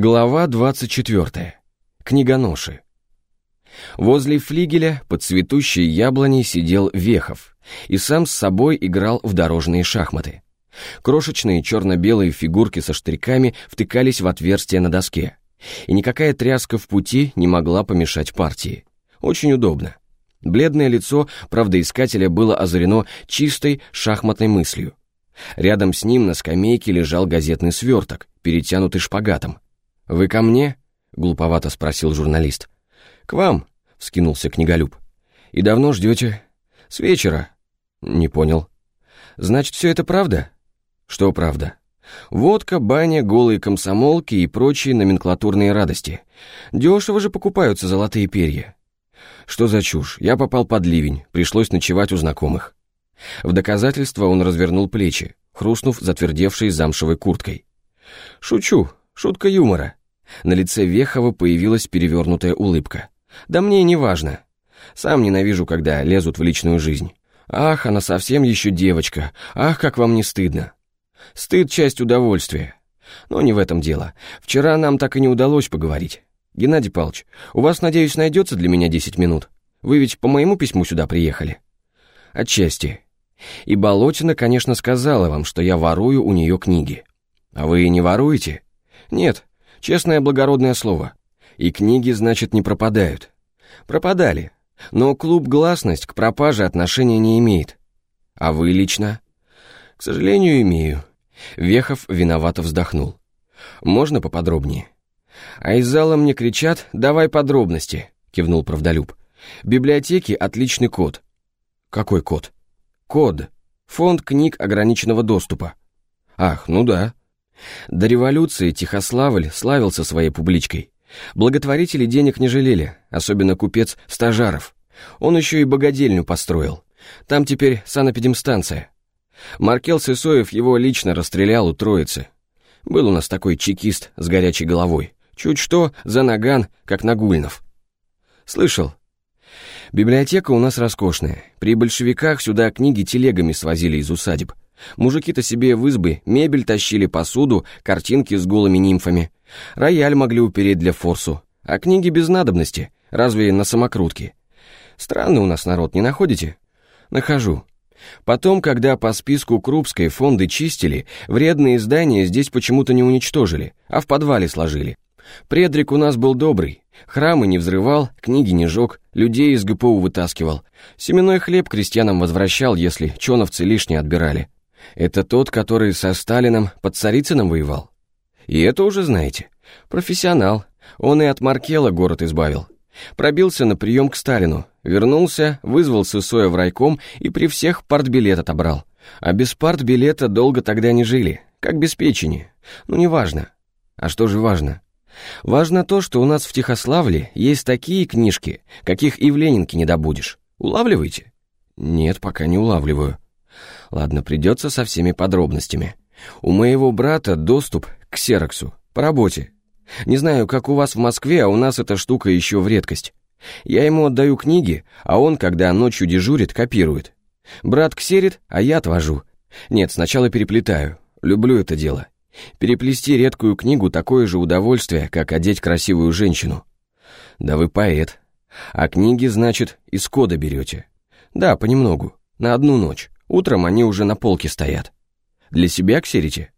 Глава 24. Книгоноши. Возле флигеля под цветущей яблоней сидел Вехов и сам с собой играл в дорожные шахматы. Крошечные черно-белые фигурки со штриками втыкались в отверстие на доске, и никакая тряска в пути не могла помешать партии. Очень удобно. Бледное лицо правдоискателя было озарено чистой шахматной мыслью. Рядом с ним на скамейке лежал газетный сверток, перетянутый шпагатом. «Вы ко мне?» — глуповато спросил журналист. «К вам», — вскинулся книголюб. «И давно ждете?» «С вечера». «Не понял». «Значит, все это правда?» «Что правда?» «Водка, баня, голые комсомолки и прочие номенклатурные радости. Дешево же покупаются золотые перья». «Что за чушь? Я попал под ливень, пришлось ночевать у знакомых». В доказательство он развернул плечи, хрустнув затвердевшей замшевой курткой. «Шучу, шутка юмора. На лице Вехова появилась перевернутая улыбка. «Да мне не важно. Сам ненавижу, когда лезут в личную жизнь. Ах, она совсем еще девочка. Ах, как вам не стыдно. Стыд — часть удовольствия. Но не в этом дело. Вчера нам так и не удалось поговорить. Геннадий Павлович, у вас, надеюсь, найдется для меня десять минут? Вы ведь по моему письму сюда приехали?» «Отчасти. И Болотина, конечно, сказала вам, что я ворую у нее книги. А вы не воруете?» «Нет, Честное благородное слово. И книги, значит, не пропадают. Пропадали. Но клуб «Гласность» к пропаже отношения не имеет. А вы лично? К сожалению, имею. Вехов виновато вздохнул. Можно поподробнее? А из зала мне кричат «давай подробности», кивнул правдолюб. В библиотеке отличный код. Какой код? Код. Фонд книг ограниченного доступа. Ах, ну да. До революции Тихославль славился своей публичкой. Благотворители денег не жалели, особенно купец Стажаров. Он еще и богадельню построил. Там теперь санэпидемстанция. Маркел Сысоев его лично расстрелял у троицы. Был у нас такой чекист с горячей головой. Чуть что, за наган, как Нагульнов. Слышал? Библиотека у нас роскошная. При большевиках сюда книги телегами свозили из усадеб. Мужики-то себе в избы мебель тащили, посуду, картинки с голыми нимфами. Рояль могли упереть для форсу. А книги без надобности, разве на самокрутке. Странный у нас народ, не находите? Нахожу. Потом, когда по списку Крупской фонды чистили, вредные здания здесь почему-то не уничтожили, а в подвале сложили. Предрик у нас был добрый, храмы не взрывал, книги не жег, людей из ГПУ вытаскивал. Семенной хлеб крестьянам возвращал, если чоновцы лишнее отбирали. Это тот, который со Сталином под Царицыным воевал? И это уже знаете. Профессионал. Он и от Маркела город избавил. Пробился на прием к Сталину, вернулся, вызвал Сысоя в райком и при всех партбилет отобрал. А без партбилета долго тогда не жили, как без печени. Ну, неважно. А что же важно? Важно то, что у нас в Тихославле есть такие книжки, каких и в Ленинке не добудешь. Улавливаете? Нет, пока не улавливаю. Ладно, придется со всеми подробностями. У моего брата доступ к Сероксу по работе. Не знаю, как у вас в Москве, а у нас эта штука еще в редкость. Я ему отдаю книги, а он, когда ночью дежурит, копирует. Брат ксерит, а я отвожу. Нет, сначала переплетаю. Люблю это дело. Переплести редкую книгу такое же удовольствие, как одеть красивую женщину. Да вы поэт. А книги, значит, из кода берете. Да, понемногу, на одну ночь. Утром они уже на полке стоят. Для себя ксерите?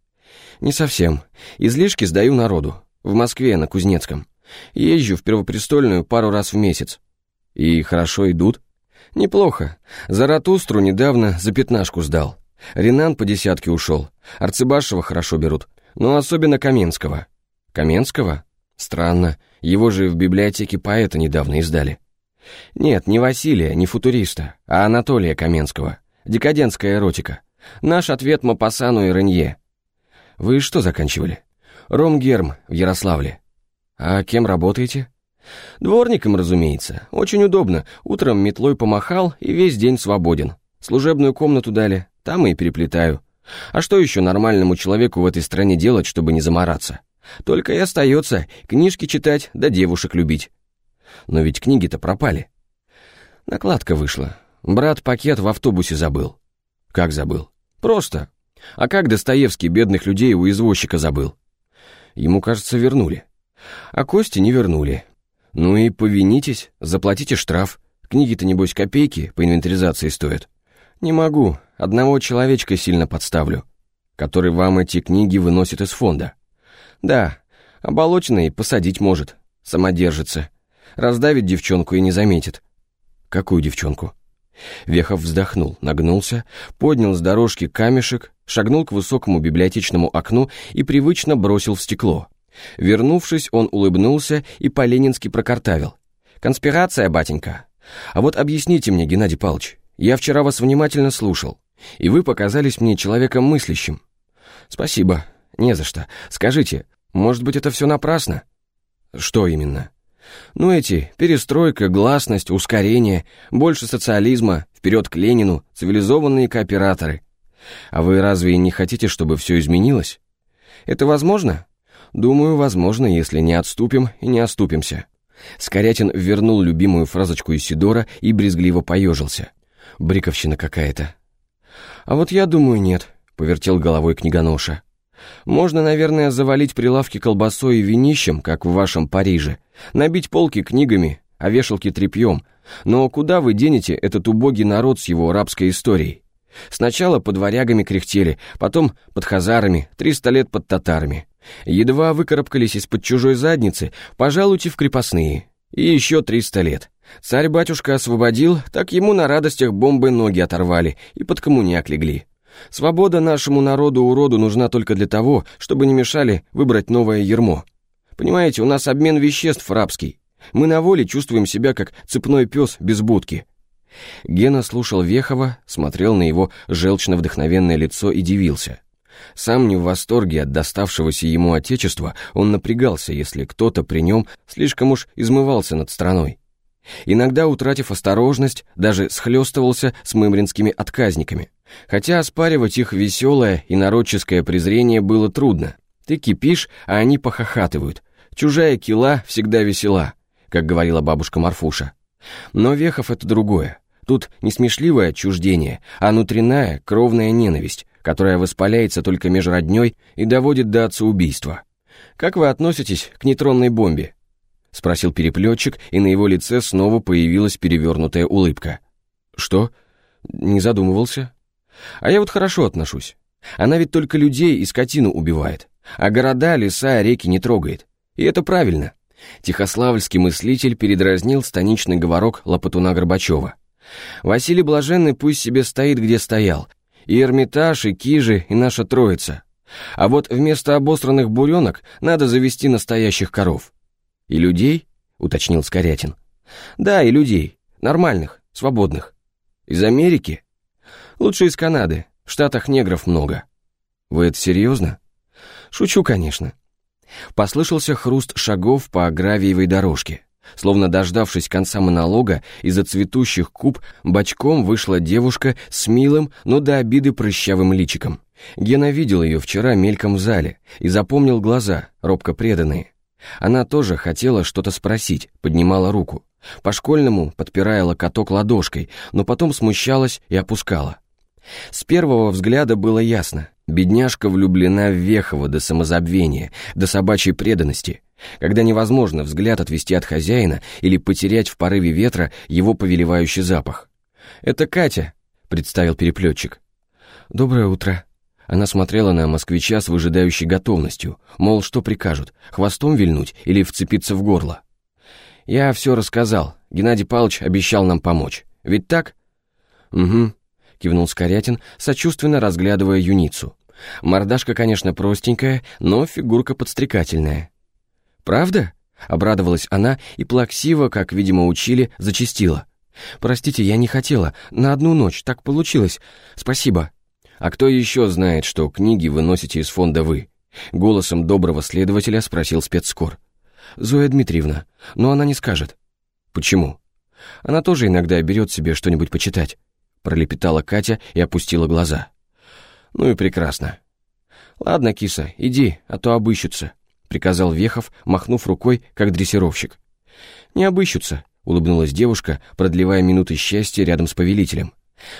Не совсем. Излишки сдаю народу. В Москве, на Кузнецком. Езжу в Первопрестольную пару раз в месяц. И хорошо идут? Неплохо. Заратустру недавно за пятнашку сдал. Ренан по десятке ушел. Арцебашева хорошо берут. Но особенно Каменского. Каменского? Странно. Его же в библиотеке поэта недавно издали. Нет, не Василия, не футуриста, а Анатолия Каменского. Декадентская эротика. Наш ответ Мапасану и Ренье. Вы что заканчивали? Ромгерм в Ярославле. А кем работаете? Дворником, разумеется. Очень удобно. Утром метлой помахал и весь день свободен. Служебную комнату дали, там и переплетаю. А что еще нормальному человеку в этой стране делать, чтобы не замораться? Только и остается книжки читать да девушек любить. Но ведь книги-то пропали. Накладка вышла. Брат пакет в автобусе забыл. Как забыл? Просто. А как Достоевский бедных людей у извозчика забыл? Ему, кажется, вернули. А кости не вернули. Ну и повинитесь, заплатите штраф. Книги-то, небось, копейки по инвентаризации стоят. Не могу, одного человечка сильно подставлю, который вам эти книги выносит из фонда. Да, оболоченный посадить может, самодержится. Раздавит девчонку и не заметит. Какую девчонку? Вехов вздохнул, нагнулся, поднял с дорожки камешек, шагнул к высокому библиотечному окну и привычно бросил в стекло. Вернувшись, он улыбнулся и по-ленински прокартавил. «Конспирация, батенька. А вот объясните мне, Геннадий Павлович, я вчера вас внимательно слушал, и вы показались мне человеком мыслящим». «Спасибо. Не за что. Скажите, может быть, это все напрасно?» «Что именно?» Ну эти, перестройка, гласность, ускорение, больше социализма, вперед к Ленину, цивилизованные кооператоры. А вы разве не хотите, чтобы все изменилось? Это возможно? Думаю, возможно, если не отступим и не оступимся. Скорятин вернул любимую фразочку Исидора и брезгливо поежился. Бриковщина какая-то. А вот я думаю, нет, повертел головой книгоноша. Можно, наверное, завалить прилавки колбасой и винищем, как в вашем Париже, набить полки книгами, а вешалки тряпьем. Но куда вы денете этот убогий народ с его рабской историей? Сначала под варягами кряхтели, потом под хазарами, триста лет под татарами. Едва выкарабкались из-под чужой задницы, пожалуйте в крепостные. И еще триста лет. Царь-батюшка освободил, так ему на радостях бомбы ноги оторвали и под коммуняк легли. Свобода нашему народу-уроду нужна только для того, чтобы не мешали выбрать новое ермо. Понимаете, у нас обмен веществ рабский. Мы на воле чувствуем себя как цепной пес без будки. Гена слушал Вехова, смотрел на его желчно-вдохновенное лицо и дивился. Сам не в восторге от доставшегося ему отечества, он напрягался, если кто-то при нем слишком уж измывался над страной. Иногда, утратив осторожность, даже схлестывался с мымринскими отказниками. Хотя оспаривать их веселое и народческое презрение было трудно. Ты кипишь, а они похохатывают. Чужая кила всегда весела, как говорила бабушка Марфуша. Но Вехов — это другое. Тут не смешливое отчуждение, а внутренняя, кровная ненависть, которая воспаляется только между родней и доводит до отцеубийства. Как вы относитесь к нейтронной бомбе? — спросил переплетчик, и на его лице снова появилась перевернутая улыбка. «Что? Не задумывался?» «А я вот хорошо отношусь. Она ведь только людей и скотину убивает, а города, леса, реки не трогает. И это правильно». Тихославльский мыслитель передразнил станичный говорок Лопатуна Горбачева. «Василий Блаженный пусть себе стоит, где стоял. И Эрмитаж, и Кижи, и наша Троица. А вот вместо обосранных буренок надо завести настоящих коров. «И людей?» — уточнил Скорятин. «Да, и людей. Нормальных, свободных. Из Америки? Лучше из Канады. В Штатах негров много». «Вы это серьезно?» «Шучу, конечно». Послышался хруст шагов по гравиевой дорожке. Словно дождавшись конца монолога, из-за цветущих куб бочком вышла девушка с милым, но до обиды прыщавым личиком. Гена видел ее вчера мельком в зале и запомнил глаза, робко преданные. Она тоже хотела что-то спросить, поднимала руку. По-школьному подпирая локоток ладошкой, но потом смущалась и опускала. С первого взгляда было ясно. Бедняжка влюблена в Вехова до самозабвения, до собачьей преданности, когда невозможно взгляд отвести от хозяина или потерять в порыве ветра его повелевающий запах. «Это Катя», — представил переплетчик. «Доброе утро», она смотрела на москвича с выжидающей готовностью, мол, что прикажут, хвостом вильнуть или вцепиться в горло. «Я все рассказал. Геннадий Павлович обещал нам помочь. Ведь так?» «Угу», — кивнул Скорятин, сочувственно разглядывая юницу. «Мордашка, конечно, простенькая, но фигурка подстрекательная». «Правда?» — обрадовалась она и плаксиво, как, видимо, учили, зачастила. «Простите, я не хотела. На одну ночь. Так получилось. Спасибо». «А кто еще знает, что книги вы носите из фонда вы?» Голосом доброго следователя спросил спецскор. «Зоя Дмитриевна, но она не скажет». «Почему?» «Она тоже иногда берет себе что-нибудь почитать», пролепетала Катя и опустила глаза. «Ну и прекрасно». «Ладно, киса, иди, а то обыщутся», приказал Вехов, махнув рукой, как дрессировщик. «Не обыщутся», улыбнулась девушка, продлевая минуты счастья рядом с повелителем.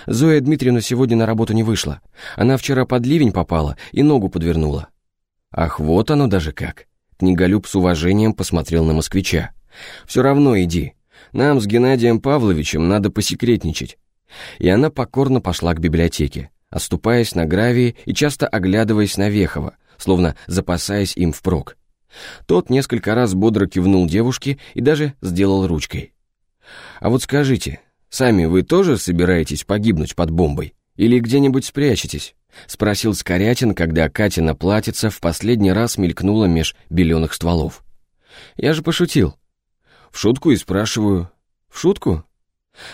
Зоя Дмитриевна сегодня на работу не вышла. Она вчера под ливень попала и ногу подвернула. Ах, вот оно даже как. книголюб с уважением посмотрел на москвича. «Все равно иди. Нам с Геннадием Павловичем надо посекретничать». И она покорно пошла к библиотеке, оступаясь на гравии и часто оглядываясь на Вехова, словно запасаясь им впрок. Тот несколько раз бодро кивнул девушке и даже сделал ручкой. «А вот скажите, сами вы тоже собираетесь погибнуть под бомбой? Или где-нибудь спрячетесь?» — спросил Скорятин, когда Катя на платьице в последний раз мелькнула меж беленых стволов. «Я же пошутил». «В шутку и спрашиваю». «В шутку?»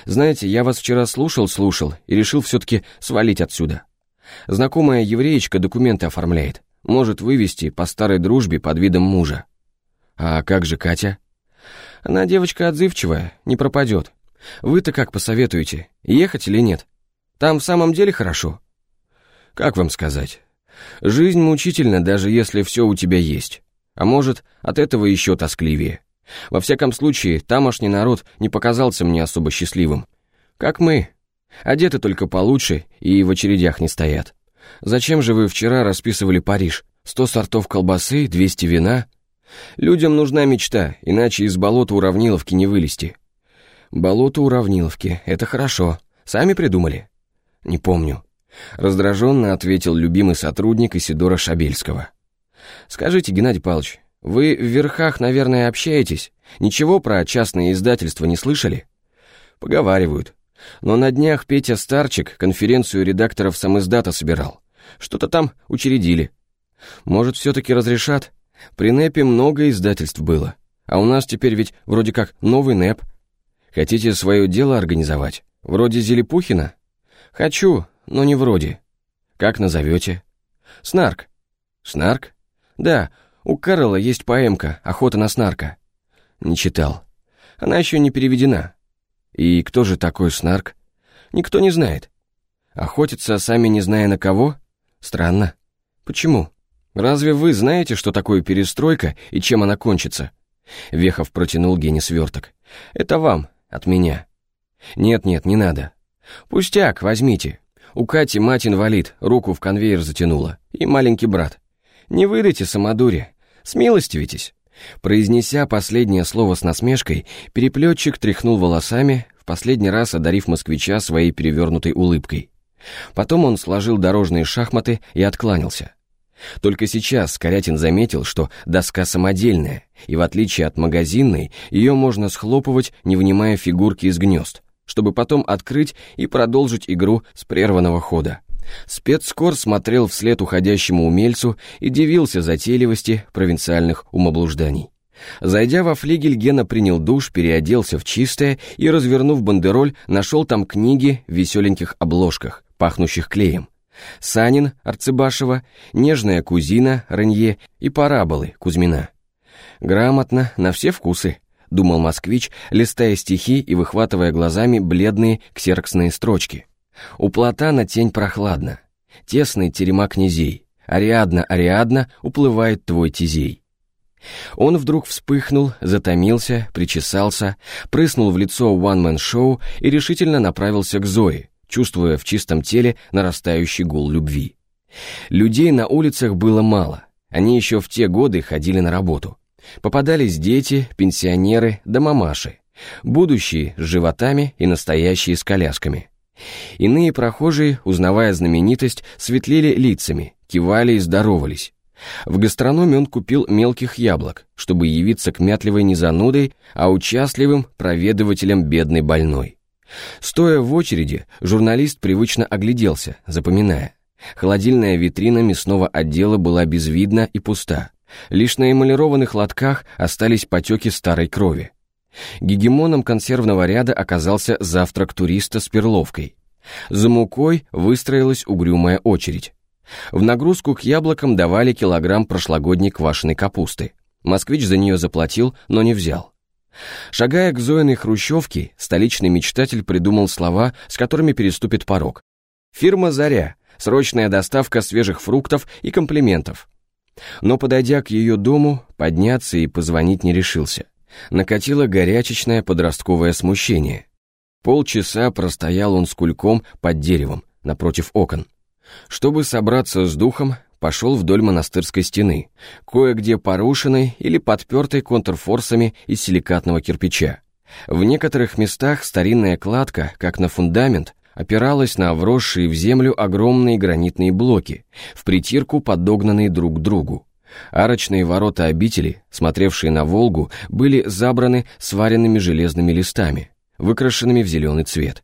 «Знаете, я вас вчера слушал-слушал и решил все-таки свалить отсюда. Знакомая евреечка документы оформляет. Может вывести по старой дружбе под видом мужа. А как же Катя? Она девочка отзывчивая, не пропадет. Вы-то как посоветуете, ехать или нет? Там в самом деле хорошо? Как вам сказать? Жизнь мучительна, даже если все у тебя есть. А может, от этого еще тоскливее. Во всяком случае, тамошний народ не показался мне особо счастливым. Как мы. Одеты только получше и в очередях не стоят. Зачем же вы вчера расписывали Париж? Сто сортов колбасы, двести вина? Людям нужна мечта, иначе из болота уравниловки не вылезти. Болото уравниловки, это хорошо. Сами придумали? Не помню. Раздраженно ответил любимый сотрудник Исидора Шабельского. Скажите, Геннадий Павлович, вы в верхах, наверное, общаетесь? Ничего про частные издательства не слышали? Поговаривают. Но на днях Петя Старчик конференцию редакторов самиздата собирал. Что-то там учредили. Может, все-таки разрешат? При НЭПе много издательств было. А у нас теперь ведь вроде как новый НЭП. Хотите свое дело организовать? Вроде Зелепухина? Хочу, но не вроде. Как назовете? Снарк. Снарк? Да, у Карла есть поэмка «Охота на снарка». Не читал. Она еще не переведена. И кто же такой Снарк? Никто не знает. Охотиться, сами не зная на кого? Странно. Почему? Разве вы знаете, что такое перестройка и чем она кончится? Вехов протянул Гене сверток. Это вам, от меня. Нет-нет, не надо. Пустяк, возьмите. У Кати мать инвалид, руку в конвейер затянула. И маленький брат. Не выдайте самодури. Смилостивитесь. Произнеся последнее слово с насмешкой, переплетчик тряхнул волосами, в последний раз одарив москвича своей перевернутой улыбкой. Потом он сложил дорожные шахматы и откланялся. Только сейчас Корятин заметил, что доска самодельная, и в отличие от магазинной, ее можно схлопывать, не вынимая фигурки из гнезд, чтобы потом открыть и продолжить игру с прерванного хода. Спецскор смотрел вслед уходящему умельцу и дивился затейливости провинциальных умоблужданий. Зайдя во флигель, Гена принял душ, переоделся в чистое и, развернув бандероль, нашел там книги в веселеньких обложках, пахнущих клеем. Санин Арцебашева, нежная кузина Ранье и параболы Кузьмина. Грамотно, на все вкусы, думал москвич, листая стихи и выхватывая глазами бледные ксероксные строчки. У Платана тень прохладна, тесный терема князей, Ариадна, Ариадна, уплывает твой тизей. Он вдруг вспыхнул, затомился, причесался, прыснул в лицо one-man-шоу и решительно направился к Зое, чувствуя в чистом теле нарастающий гул любви. Людей на улицах было мало, они еще в те годы ходили на работу. Попадались дети, пенсионеры да мамаши, будущие с животами и настоящие с колясками. Иные прохожие, узнавая знаменитость, светлели лицами, кивали и здоровались. В гастрономе он купил мелких яблок, чтобы явиться к мятливой не занудой, а участливым проведывателем бедной больной. Стоя в очереди, журналист привычно огляделся, запоминая. Холодильная витрина мясного отдела была безвидна и пуста. Лишь на эмалированных лотках остались потеки старой крови. Гегемоном консервного ряда оказался завтрак туриста с перловкой. За мукой выстроилась угрюмая очередь. В нагрузку к яблокам давали килограмм прошлогодней квашеной капусты. Москвич за нее заплатил, но не взял. Шагая к Зоиной хрущевке, столичный мечтатель придумал слова, с которыми переступит порог. «Фирма «Заря», срочная доставка свежих фруктов и комплиментов». Но, подойдя к ее дому, подняться и позвонить не решился накатило горячечное подростковое смущение. Полчаса простоял он с кульком под деревом, напротив окон. Чтобы собраться с духом, пошел вдоль монастырской стены, кое-где порушенной или подпертой контрфорсами из силикатного кирпича. В некоторых местах старинная кладка, как на фундамент, опиралась на вросшие в землю огромные гранитные блоки, в притирку подогнанные друг к другу. Арочные ворота обители, смотревшие на Волгу, были забраны сваренными железными листами, выкрашенными в зеленый цвет.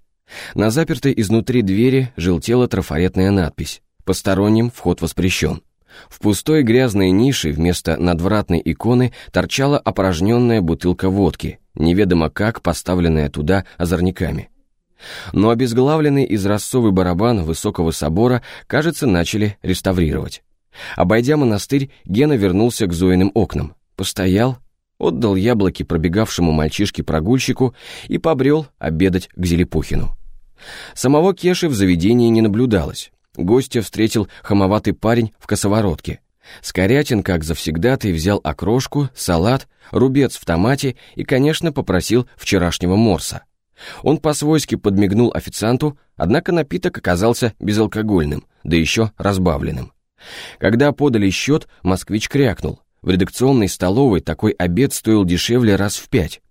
На запертой изнутри двери желтела трафаретная надпись «Посторонним вход воспрещен». В пустой грязной нише вместо надвратной иконы торчала опорожненная бутылка водки, неведомо как поставленная туда озорниками. Но обезглавленный изразцовый барабан высокого собора, кажется, начали реставрировать. Обойдя монастырь, Гена вернулся к Зоиным окнам, постоял, отдал яблоки пробегавшему мальчишке-прогульщику и побрел обедать к Зелепухину. Самого Кеши в заведении не наблюдалось. Гостя встретил хамоватый парень в косоворотке. Скорятин, как завсегдатый, взял окрошку, салат, рубец в томате и, конечно, попросил вчерашнего морса. Он по-свойски подмигнул официанту, однако напиток оказался безалкогольным, да еще разбавленным. Когда подали счет, москвич крякнул. В редакционной столовой такой обед стоил дешевле раз в пять.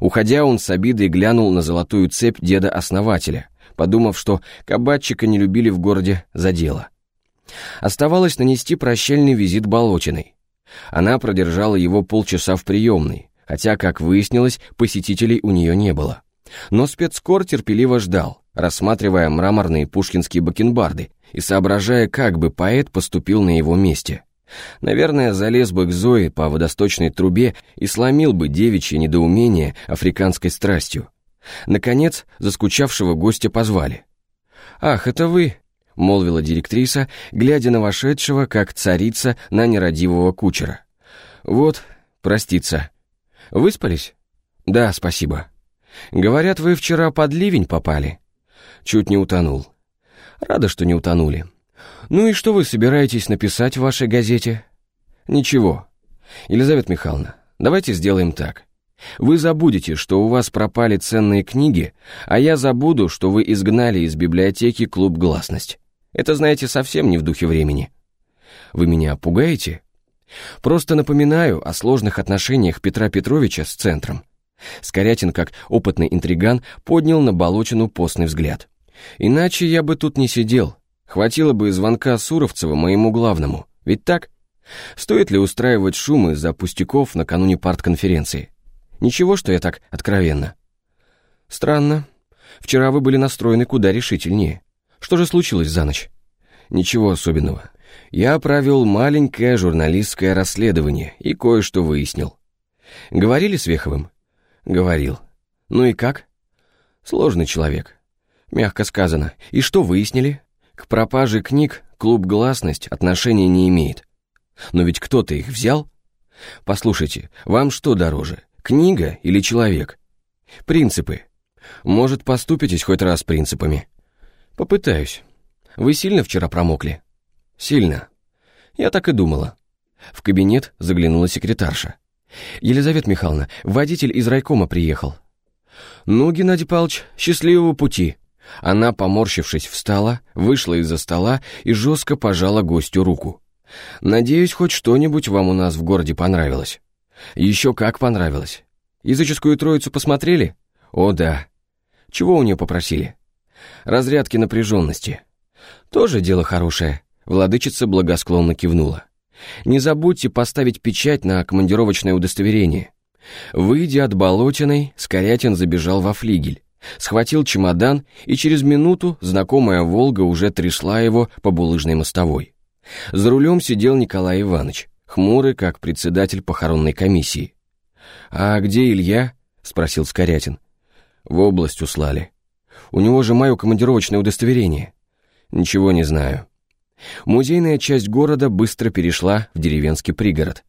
Уходя, он с обидой глянул на золотую цепь деда-основателя, подумав, что кабачика не любили в городе за дело. Оставалось нанести прощальный визит Болотиной. Она продержала его полчаса в приемной, хотя, как выяснилось, посетителей у нее не было. Но спецкор терпеливо ждал, рассматривая мраморные пушкинские бакенбарды и соображая, как бы поэт поступил на его месте. Наверное, залез бы к Зое по водосточной трубе и сломил бы девичье недоумение африканской страстью. Наконец, заскучавшего гостя позвали. «Ах, это вы!» — молвила директриса, глядя на вошедшего, как царица на нерадивого кучера. «Вот, проститься. Выспались?» «Да, спасибо». «Говорят, вы вчера под ливень попали?» «Чуть не утонул». «Рада, что не утонули. Ну и что вы собираетесь написать в вашей газете?» «Ничего. Елизавета Михайловна, давайте сделаем так. Вы забудете, что у вас пропали ценные книги, а я забуду, что вы изгнали из библиотеки клуб «Гласность». Это, знаете, совсем не в духе времени. Вы меня пугаете? Просто напоминаю о сложных отношениях Петра Петровича с центром. Скорятин, как опытный интриган, поднял на Болотину постный взгляд. Иначе я бы тут не сидел. Хватило бы и звонка Суровцева моему главному. Ведь так? Стоит ли устраивать шум из-за пустяков накануне партконференции? Ничего, что я так откровенно. Странно. Вчера вы были настроены куда решительнее. Что же случилось за ночь? Ничего особенного. Я провел маленькое журналистское расследование и кое-что выяснил. Говорили с Веховым? Говорил. Ну и как? Сложный человек. Мягко сказано. И что выяснили? К пропаже книг клуб «Гласность» отношения не имеет. Но ведь кто-то их взял? Послушайте, вам что дороже, книга или человек? Принципы. Может, поступитесь хоть раз принципами? Попытаюсь. Вы сильно вчера промокли? Сильно. Я так и думала. В кабинет заглянула секретарша. «Елизавета Михайловна, водитель из райкома приехал». «Ну, Геннадий Павлович, счастливого пути». Она, поморщившись, встала, вышла из-за стола и жестко пожала гостю руку. «Надеюсь, хоть что-нибудь вам у нас в городе понравилось». «Еще как понравилось. Языческую троицу посмотрели?» «О, да». «Чего у нее попросили?» «Разрядки напряженности». «Тоже дело хорошее», — владычица благосклонно кивнула. Не забудьте поставить печать на командировочное удостоверение. Выйдя от Болотиной, Скорятин забежал во флигель, схватил чемодан, и через минуту знакомая «Волга» уже трясла его по булыжной мостовой. За рулем сидел Николай Иванович, хмурый, как председатель похоронной комиссии. «А где Илья?» — спросил Скорятин. «В область услали. У него же мое командировочное удостоверение». «Ничего не знаю. Музейная часть города быстро перешла в деревенский пригород.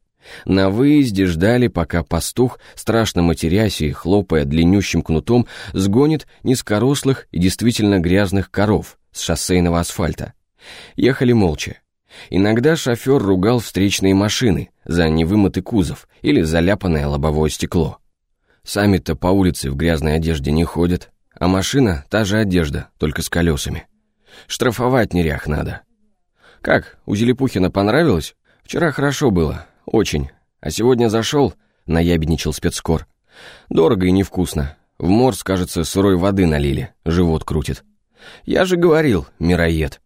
На выезде ждали, пока пастух, страшно матерясь и хлопая длиннющим кнутом, сгонит низкорослых и действительно грязных коров с шоссейного асфальта. Ехали молча. Иногда шофер ругал встречные машины за невымытый кузов или заляпанное лобовое стекло. Сами-то по улице в грязной одежде не ходят, а машина — та же одежда, только с колесами. Штрафовать нерях надо. «Как, у Зелепухина понравилось? Вчера хорошо было, очень. А сегодня зашел, наябедничал спецкор. Дорого и невкусно. В морс, кажется, сырой воды налили, живот крутит. Я же говорил, мироед».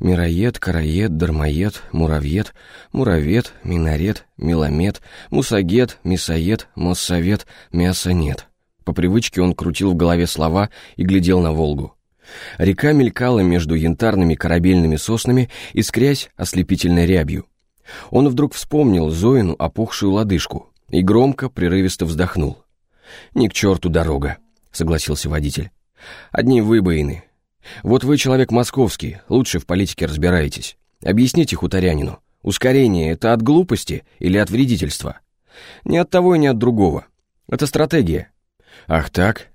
Мироед, караед, дармоед, муравьед, муравед, минарет, миломет, мусагет, мясоед, моссовет, мяса нет. По привычке он крутил в голове слова и глядел на Волгу. Река мелькала между янтарными корабельными соснами, искрясь ослепительной рябью. Он вдруг вспомнил Зоину опухшую лодыжку и громко, прерывисто вздохнул. «Ни к черту дорога», — согласился водитель. «Одни выбоины. Вот вы человек московский, лучше в политике разбираетесь. Объясните хуторянину, ускорение — это от глупости или от вредительства? Ни от того и ни от другого. Это стратегия. Ах так?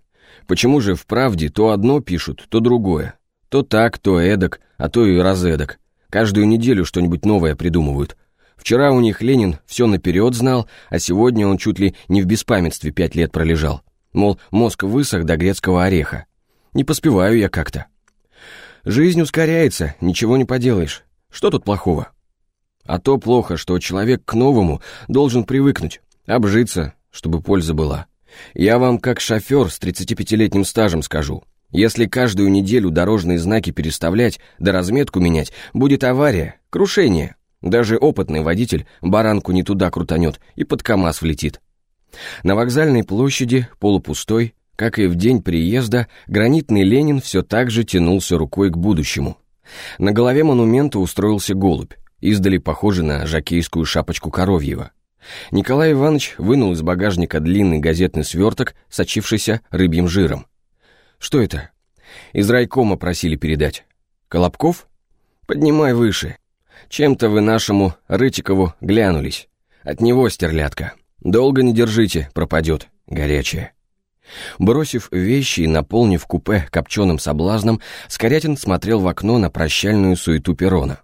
Почему же в правде то одно пишут, то другое? То так, то эдак, а то и разэдак. Каждую неделю что-нибудь новое придумывают. Вчера у них Ленин все наперед знал, а сегодня он чуть ли не в беспамятстве пять лет пролежал. Мол, мозг высох до грецкого ореха. Не поспеваю я как-то. Жизнь ускоряется, ничего не поделаешь. Что тут плохого? А то плохо, что человек к новому должен привыкнуть, обжиться, чтобы польза была. Я вам как шофер с 35-летним стажем скажу. Если каждую неделю дорожные знаки переставлять, да разметку менять, будет авария, крушение. Даже опытный водитель баранку не туда крутанет и под КамАЗ влетит. На вокзальной площади, полупустой, как и в день приезда, гранитный Ленин все так же тянулся рукой к будущему. На голове монумента устроился голубь, издали похожий на жакейскую шапочку Коровьева. Николай Иванович вынул из багажника длинный газетный сверток, сочившийся рыбьим жиром. «Что это?» «Из райкома просили передать». «Колобков?» «Поднимай выше. Чем-то вы нашему Рытикову глянулись. От него стерлядка. Долго не держите, пропадет. Горячая». Бросив вещи и наполнив купе копченым соблазном, Скорятин смотрел в окно на прощальную суету перрона.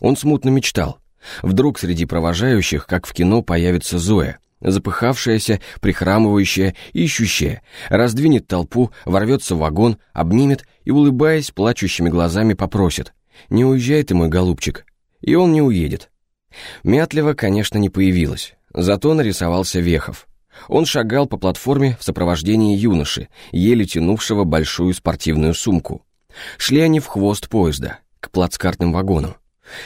Он смутно мечтал. Вдруг среди провожающих, как в кино, появится Зоя, запыхавшаяся, прихрамывающая, ищущая, раздвинет толпу, ворвется в вагон, обнимет и, улыбаясь, плачущими глазами попросит «Не уезжай ты, мой голубчик». И он не уедет. Мятлева, конечно, не появилась, зато нарисовался Вехов. Он шагал по платформе в сопровождении юноши, еле тянувшего большую спортивную сумку. Шли они в хвост поезда, к плацкартным вагонам.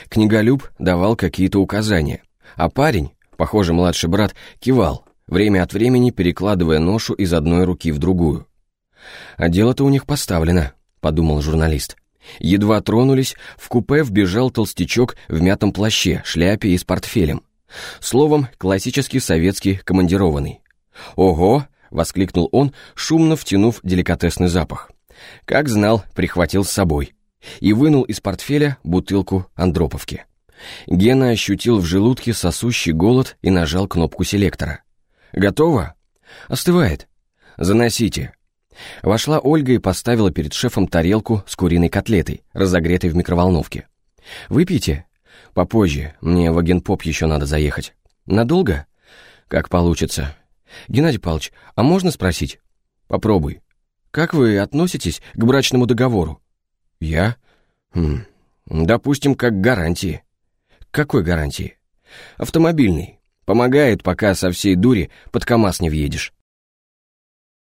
Книголюб давал какие-то указания, а парень, похоже, младший брат, кивал, время от времени перекладывая ношу из одной руки в другую. «А дело-то у них поставлено», — подумал журналист. Едва тронулись, в купе вбежал толстячок в мятом плаще, шляпе и с портфелем. Словом, классический советский командированный. «Ого!» — воскликнул он, шумно втянув деликатесный запах. Как знал, прихватил с собой и вынул из портфеля бутылку Андроповки. Гена ощутил в желудке сосущий голод и нажал кнопку селектора. «Готово?» «Остывает». «Заносите». Вошла Ольга и поставила перед шефом тарелку с куриной котлетой, разогретой в микроволновке. «Выпейте?» «Попозже, мне в агентпоп еще надо заехать». «Надолго?» «Как получится». «Геннадий Павлович, а можно спросить?» «Попробуй». «Как вы относитесь к брачному договору?» «Я? Хм, допустим, как гарантии». «Какой гарантии?» «Автомобильный. Помогает, пока со всей дури под КамАЗ не въедешь».